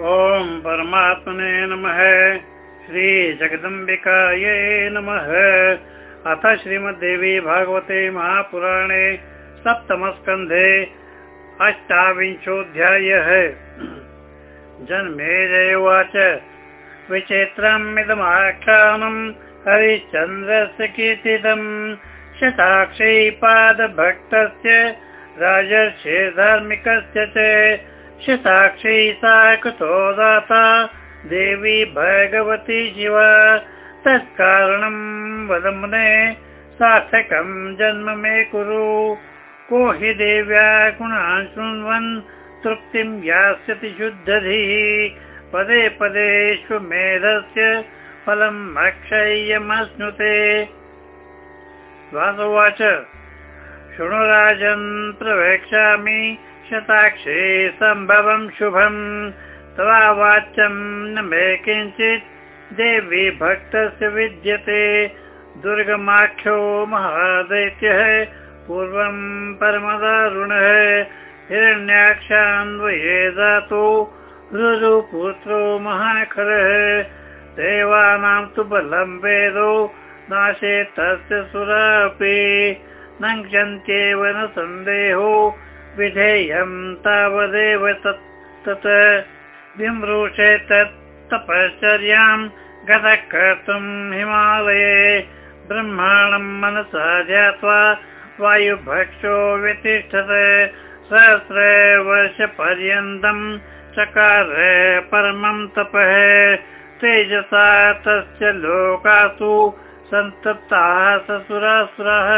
ॐ परमात्मने नमः। श्रीजगदम्बिकायै नमः। अथ श्रीमद्देवी भागवते महापुराणे सप्तमस्कन्धे अष्टाविंशोऽध्यायः। जन्मे उवाच विचित्रम् इदमाख्यानम् हरिश्चन्द्रस्य कीर्तितम् शताक्षै पादभक्तस्य राजर्षे धार्मिकस्य च शताक्षी सा कृतो दाता देवी भगवती शिवा। तत्कारणम् वदमुने सार्थकम् जन्म मे कुरु। को हि देव्या गुणान् शृण्वन् तृप्तिम् यास्यति शुद्धधिः। पदे पदेष्वमेधस्य फलम् अक्षय्यमश्नुते। वासुवाच। शृणुराजन् प्रवेक्ष्यामि शताक्षे सम्भवम् शुभम् तवा वाच्यम् न मे किञ्चित्। देवी भक्तस्य विद्यते। दुर्गमाख्यो महादैत्यः पूर्वम् परमदारुणः। हिरण्याक्षान्वये दातु रुरुपुत्रो महाखरः देवानां तु बलं वेदो नाशे तस्य सुरापि। नङ्क्ष्यन्त्येव न सन्देहो विधेयं तावदेव तत् विमृशे तत् तपश्चर्यां गतः कर्तुम् हिमालये ब्रह्माणं मनसा ध्यात्वा वायुभक्षो व्यतिष्ठत सहस्रवर्षपर्यन्तम् चकार परमं तपः तेजसा तस्य लोकासु सन्तप्ताः ससुरासुरः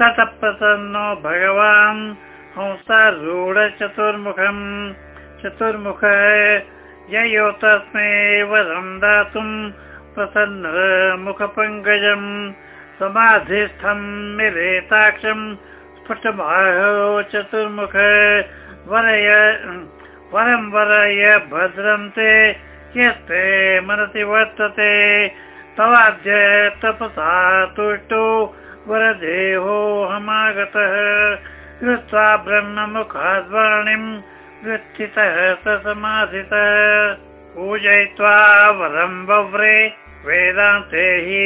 ततः प्रसन्नो भगवान् हंसारूढ चतुर्मुखम्। चतुर्मुख ययो तस्मै वरं दातुम् प्रसन्न मुखपङ्कजम्। समाधिस्थं मिलेताक्षम् स्फुटमाहो चतुर्मुख। वरय वरं वरय भद्रं ते यस्ते मनसि वर्तते। तवाद्य तपसा तुष्टो वरदेहोऽहमागतः कृत्वा ब्रह्ममुखाद्वाणीम् स समाधितः पूजयित्वा वरं वव्रे वेदान्ते हि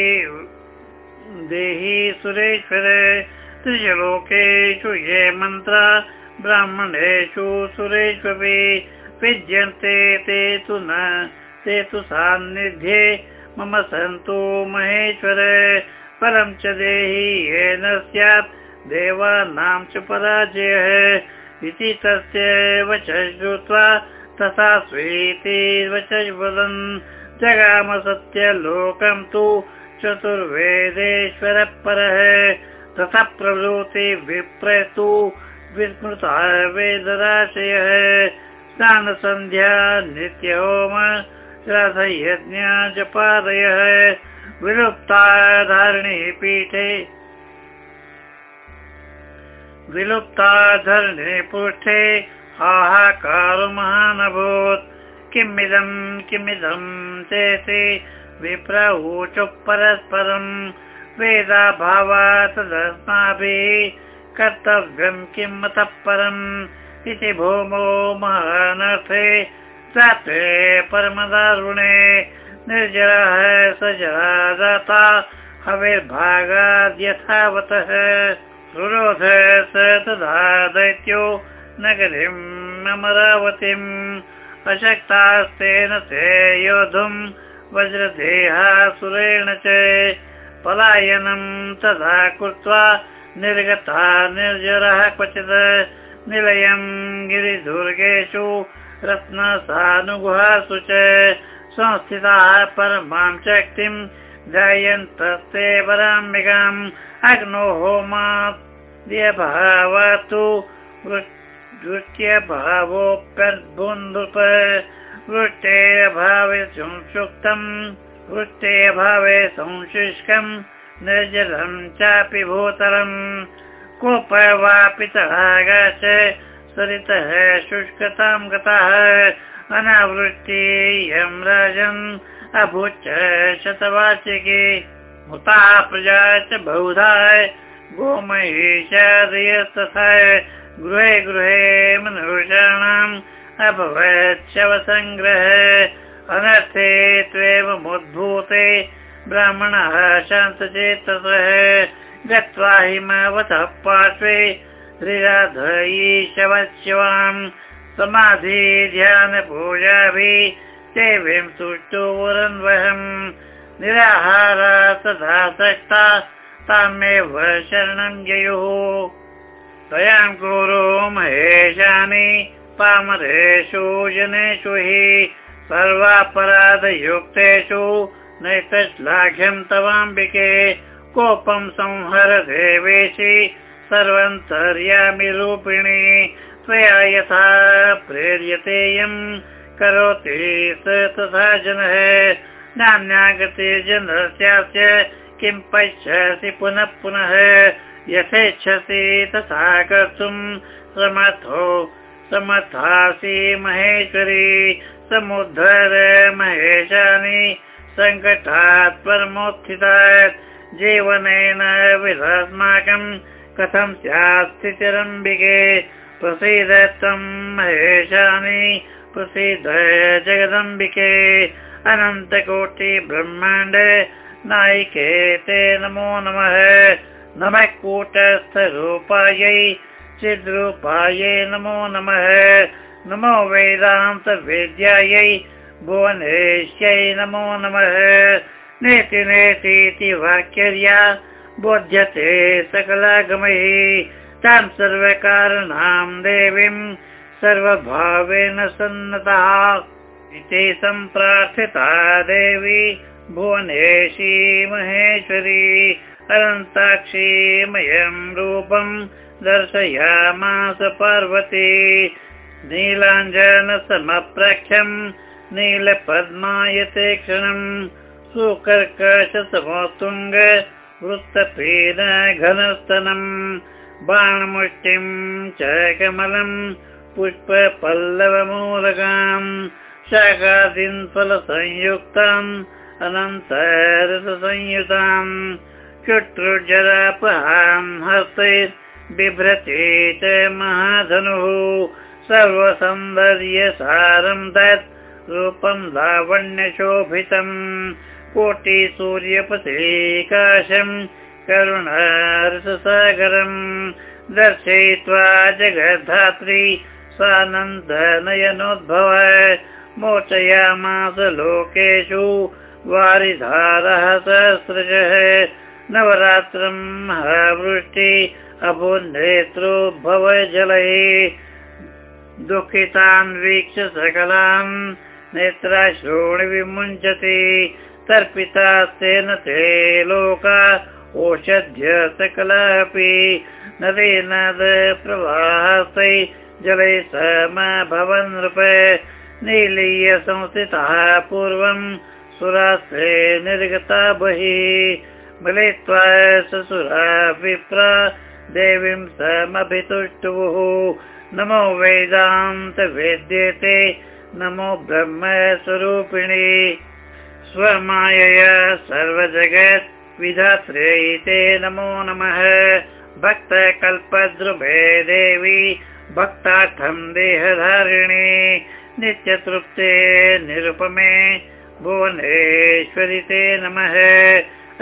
देहि सुरेश्वरे। त्रिजलोकेषु ये मन्त्रा ब्राह्मणेषु सुरेष्वपि विद्यन्ते ते तु न ते तु सान्निध्ये। मम सन्तु महेश्वर परं च देहि येन स्यात् देवानां च पराजयः इति तस्य वचः श्रुत्वा तथा स्वीति वचः वदन्। जगाम सत्यलोकं तु चतुर्वेदेश्वरः परः तथा प्रभृति विप्रतु विस्मृता वेदराशयः स्नानसन्ध्या नित्यहोम राधयज्ञ जपादयः विलुप्ता धारिणी पीठे विलुप्ता धरणे पृष्ठे हाहाकार महान् अभूत् किमिदं किमिदं चेति विप्रऊचु परस्परम् वेदाभावा तदस्माभिः कर्तव्यं किम् अतः परम् इति भूमौ महानर्थे जाते परमदारुणे। निर्जरः स जरा दाता हविर्भागाद्यथावतः रुरोध स तदा दैत्यो नगरीम् अमरावतीम् अशक्तास्तेन ते योद्धुम् वज्रदेहासुरेण च। पलायनं तदा कृत्वा निर्गता निर्जरः क्वचित् निलयं गिरिदुर्गेषु रत्नसानुगुहासु च। संस्थिताः परमां शक्तिं ध्यायन्तस्ते पराम्बिकाम् अग्नो होमाद्यभावतु वृष्ट्यभावोऽप्यद्भुन्दुप वृष्टे अभावे संसुक्तम् वृष्टे अभावे संशुष्कम्। निर्जलं चापि भूतलम् कोप वापि तडागाच सरितः शुष्कतां गतः। अनावृष्टि यं राजन् अभूच्च शतवार्षिके मुता प्रजा च बहुधा गोमयेशादयस्तथा गृहे गृहे मनुष्याणाम् अभवत् शवसङ्ग्रह। अनर्थे त्वेवमुद्भूते ब्राह्मणः शान्तचेतसः। गत्वा हिमवतः पार्श्वे श्रीराधयीशवशिवाम् समाधि ध्यान देवीं सुष्ठुवरन्वहम् निराहारा तथा सक्ता तामेव शरणं ययुः। स्वयं गुरु महेशानि पामरेषु जनेषु हि सर्वापराधयुक्तेषु नैतश्लाघ्यं तवाम्बिके कोपं संहर देवेशि सर्वन्तर्यामि रूपिणी। त्वया यथा प्रेर्यतेयम् करोति स तथा जनः। नान्यागते जनस्यास्य किं पश्यसि पुनः पुनः। यथेच्छसि तथा कर्तुम् समर्थो। समर्थासि महेश्वरी। समुद्धर महेशानि सङ्कटात् परमोत्थितात् जीवनेन विधास्माकम् कथं स्यात् स्थितिरम्बिके। प्रसीद त्वं महेशानि प्रसीद जगदम्बिके अनन्तकोटि ब्रह्माण्ड नायिके ते नमो नमः। नमः कूटस्थरूपायै चिद्रूपायै नमो नमः। नमो वेदान्तवेद्यायै भुवनेश्यै नमो नमः। नेति नेतीति वाक्यर्या बोध्यते सकलागमैः। तां सर्वकारणां देवीम् सर्वभावेन सन्नतः इति सम्प्रार्थिता देवी भुवनेशी महेश्वरी अनन्ताक्षीमयं रूपम् दर्शयामास पार्वती नीलाञ्जनसमप्रख्यम् नीलपद्मायते क्षणम् सुकर्कशसमोत्तुङ्ग वृत्तपीन घनस्तनम् बाणमुष्टिं च कमलम् पुष्पपल्लवमूलकाम् शाकादीन् फलसंयुक्ताम् अनन्तरसंयुताम् चुट्रुजरापहाम् हस्ते बिभ्रते च महाधनुः सर्वसौन्दर्यसारं तत् रूपं लावण्यशोभितम् कोटिसूर्यपथेकाशम् करुणारससागरम् दर्शयित्वा जगद्धात्री स्वानन्दनयनोद्भव मोचयामास लोकेषु वारिधारः सहस्रजः नवरात्रम् महावृष्टि अभून्नेत्रोद्भव जलैः। दुःखितान् वीक्ष सकलान् नेत्राश्रूणि विमुञ्चति तर्पिता ते लोका ओषध्य सकलापि नदी नद प्रवाहस्तै जलै समभवन् नृप नीलीय संस्थितः पूर्वम् सुरास्त्रे निर्गता बहिः मिलित्वा ससुरा विप्रा देवीं समभितुष्टुः। नमो वेदान्तवेद्यते नमो ब्रह्मस्वरूपिणी स्वमायया सर्वजगत् विधात्रे ते नमो नमः। भक्तकल्पद्रुभे देवी भक्तार्थं देहधारिणे नित्यतृप्ते निरुपमे भुवनेश्वरि ते नमः।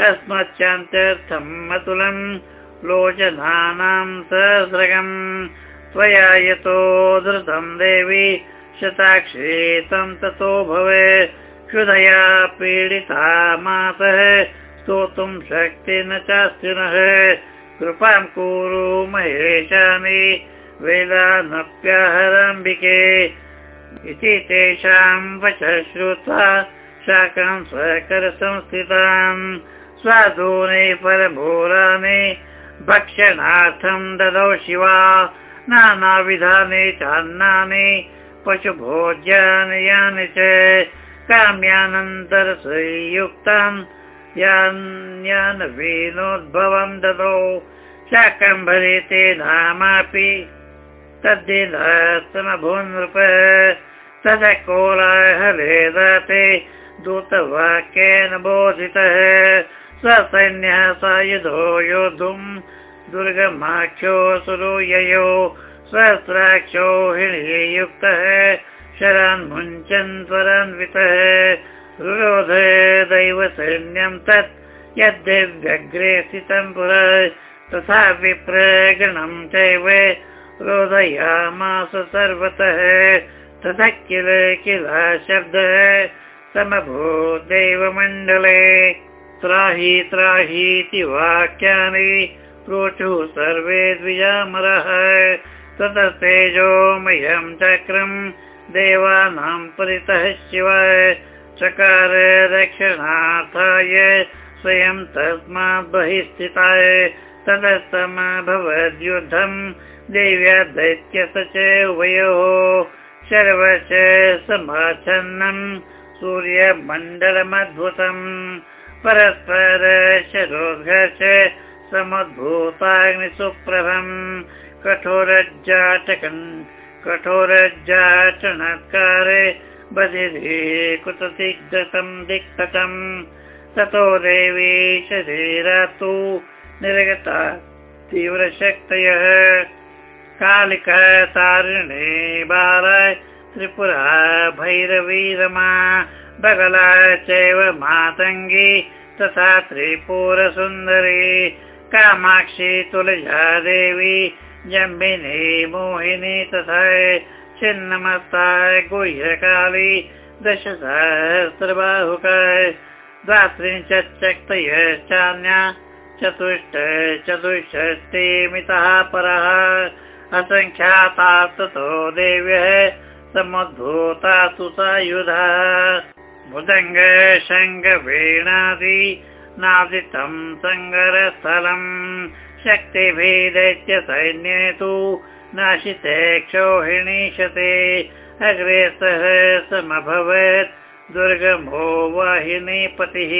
अस्मच्चान्त्यर्थम् अतुलम् लोचनानां सहस्रगम्। त्वया यतो धृतं देवी शताक्षी तं ततो भवे। क्षुधया पीडिता मातः स्तोतुं शक्ति न चास्ति नः। कृपां कुरु महेशानि वेदानप्याहराम्बिके इति तेषां वचः श्रुत्वा शाकां स्वकरसंस्थितान् स्वादूनि परभूराणि भक्षणार्थं ददौ शिवा नानाविधानि चान्नानि पशुभोज्यानि यानि च काम्यानन्तरसंयुक्तान् यान्यान् वीनोद्भवं ददौ शाकम्भरी ते नामापि तद्दिनस्तमभून्नृप तद कोलाहले दाते दूतवाक्येन बोधितः। ससैन्यः सायुधो योद्धुम् दुर्गमाख्यो सुरो ययो सहस्राक्षोहिणीयुक्तः शरान् मुञ्चन् त्वरान्वितः। रुरोध दैव सैन्यं तत् यद्यव्यग्रे स्थितं पुर। तथा विप्रगणं चैव रोदयामास सर्वतः ततः किल किल शब्दः समभूदेवमण्डले। त्राहि त्राहीति वाक्यानि प्रोचुः सर्वे द्विजामरः। ततस्तेजोमयं चक्रं देवानां परितः शिव। चकार रक्षणार्थाय स्वयं तस्मात् बहिः स्थिताय तदस्तमभवद्युद्धं देव्या दैत्यस च उभयोः सर्वश समाच्छन्नं सूर्यमण्डलमद्भुतम्। परस्पर शरोघर्ष समुद्भूताग्निसुप्रभम्। कठोरज्जाटकन् कठोरज्जाटनत्कारे बधिरे कुतदिग्गतं दिक्तम् ततो देवी शरीरातु निर्गता तीव्रशक्तयः कालिकतारिणे बाल त्रिपुरा भैरवीरमा बगला चैव मातङ्गी तथा त्रिपुरसुन्दरी कामाक्षी तुलजा देवी जम्बिनी मोहिनी तथा छिन्नमस्ताय गुह्यकाली दशसहस्रबाहुकाय द्वात्रिंशच्चक्तयश्चान्या चतुष्ट चतुष्षष्टिमितः परः। असङ्ख्याता ततो देव्यः समुद्भूता सुसायुधा मृदङ्ग शङ्गवीणादि नादितं सङ्गरस्थलम्। शक्तिभेदैत्य सैन्ये तु नाशिते क्षोहिणीशते। अग्रे सह समभवत् दुर्गमो वाहिनीपतिः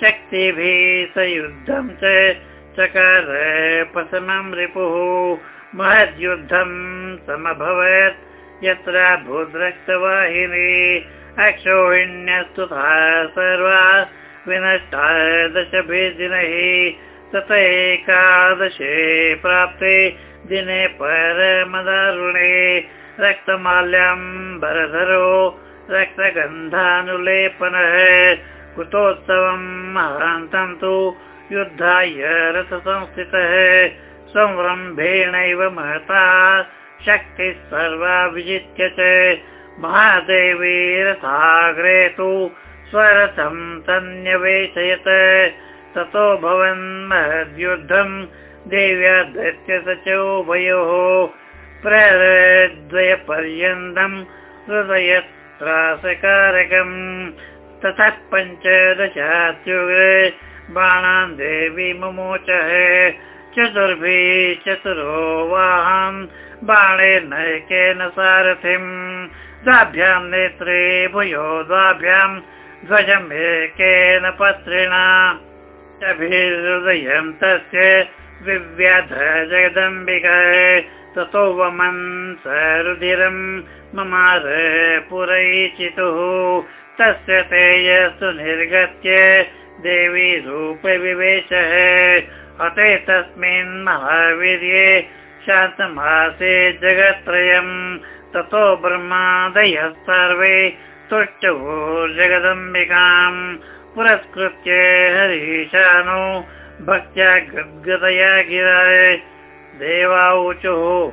शक्तिभिः स युद्धं च चकार प्रथमं रिपुः। महद्युद्धं समभवत्। यत्र भूद्रक्तवाहिनी अक्षोहिण्यस्तुता सर्वा विनष्टा दशभिर्दिनैः तत एकादशे प्राप्ते दिने परमदारुणे रक्तमाल्याम्बरधरो रक्तगन्धानुलेपनः कुतोत्सवम् महान्तं तु युद्धाय रथसंस्थितः संरम्भेणैव महता शक्तिः सर्वा विजित्य च महादेवी रथाग्रे तु स्वरथं तन्यवेशयत्। ततो भवन् महद्युद्धम् देव्या दैत्य स च उभयोः प्रद्वयपर्यन्तम् हृदयत्रासकारकम् ततः पञ्चदशात्युग्रे बाणान् देवी मुमोचः चतुर्भिः चतुरो वाहन् बाणे नैकेन सारथिम्। द्वाभ्यां नेत्रे भूयो द्वाभ्यां ध्वजम् एकेन पत्रिणा। अभिहृदयं तस्य विव्याध जगदम्बिक ततो वमन् स रुधिरं ममार पुरैचितुः तस्य तेजस्तु निर्गत्य देवी रूपविवेशः अते तस्मिन् महावीर्ये शान्तमासे जगत्त्रयम्। ततो ब्रह्मादयः सर्वे तुष्टवो जगदम्बिकाम्। पुरस्कृत्य हरीशानो भक्त्या गद्गदया गिराय देवाऊचुः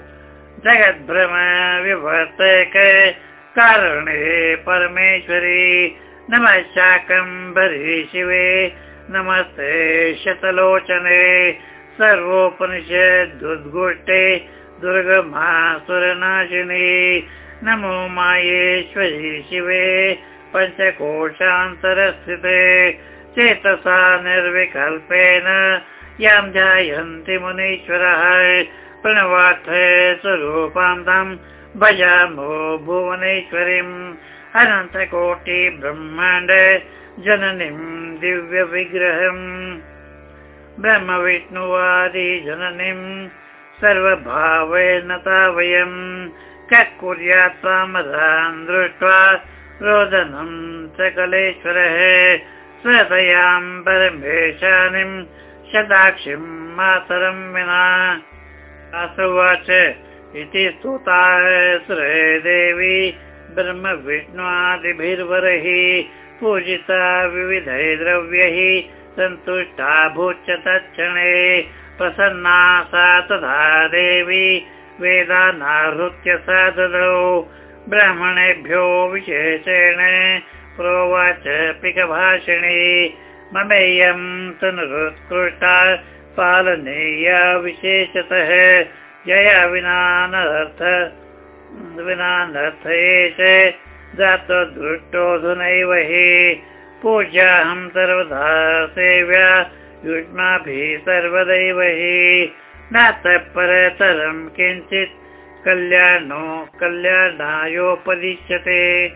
जगद्भ्रम विवर्तक कारणे परमेश्वरी नमः शाकम्भरी शिवे नमस्ते शतलोचने सर्वोपनिषदुद्गोष्ठे दुर्गमासुरनाशिनी नमो मायेश्वरी शिवे पञ्चकोशान्तरस्थिते चेतसा निर्विकल्पेन यां ध्यायन्ति मुनीश्वरः प्रणवार्थ स्वरूपान्तं भजामो भुवनेश्वरीम्। अनन्तकोटि ब्रह्माण्ड जननीं दिव्यविग्रहम्। ब्रह्म विष्णुवादि जननीं सर्वभावेन ता वयम् कुर्यात् त्वामदान् दृष्ट्वा रोदनं सकलेश्वरः स्वदयां परमेशानिं शताक्षिं मातरं विना। आसुवाच इति स्तुताश्रय देवी ब्रह्म विष्णुवादिभिर्वरैः पूजिता विविधै द्रव्यैः सन्तुष्टा भूच्च तत्क्षणे प्रसन्ना सा तथा देवी वेदानाहृत्य सा ददौ ब्राह्मणेभ्यो विशेषेण प्रोवाच पिकभाषिणी ममेयं तनुरुत्कृष्टा पालनीया विशेषतः जया विनानर्थ विनानर्थ एष हि। पूज्याहं सर्वदा सेव्या युष्माभिः सर्वदैव हि। न परतरं किञ्चित् कल्याणो कल्याणायोपदिश्यते।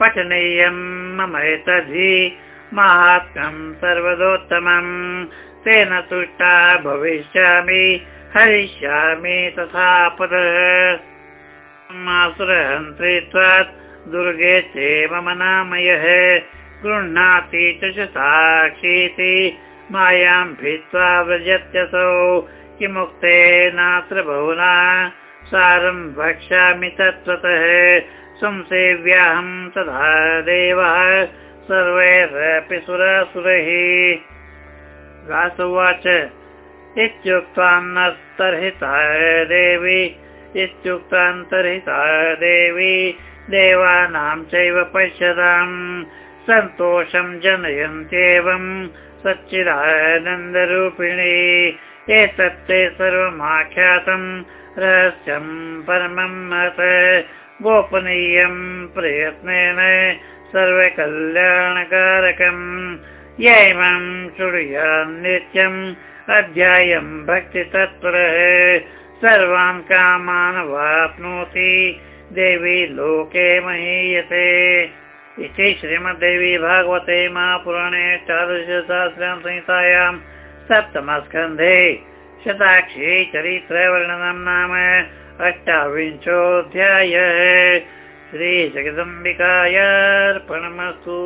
पठनीयं मम एतद्धि महात्म्यं सर्वदोत्तमम् तेन तुष्टा भविष्यामि हरिष्यामि तथा पदमासुरहन्त्रित्वात् दुर्गे चे मम नामयः गृह्णाति च साक्षीति मायां भित्त्वा व्रजत्यसौ। किमुक्तेनात्र बहुना? सारं वक्ष्यामि तत्त्वतः। संसेव्याहं तथा देवः। सर्वैरपि सुरासुरैः इत्युक्त्वान्तर्हिता देवी इत्युक्तान्तर्हिता देवी देवानां चैव पश्यताम् सन्तोषं जनयन्त्येवं सच्चिदानन्दरूपिणी एतत्ते सर्वमाख्यातं रहस्यं परमं मत गोपनीयं प्रयत्नेन सर्वकल्याणकारकम् यैवं नित्यम् अध्यायं भक्तितत्परः। सर्वान् कामान् वाप्नोति देवी लोके महीयते। इति श्रीमद्देवी भागवते महापुराणे चादृशसहस्रां संहितायां सप्तमस्कन्धे शताक्षी चरित्रवर्णनं नाम अष्टाविंशोऽध्यायः। श्रीजगदम्बिकायार्पणमस्तु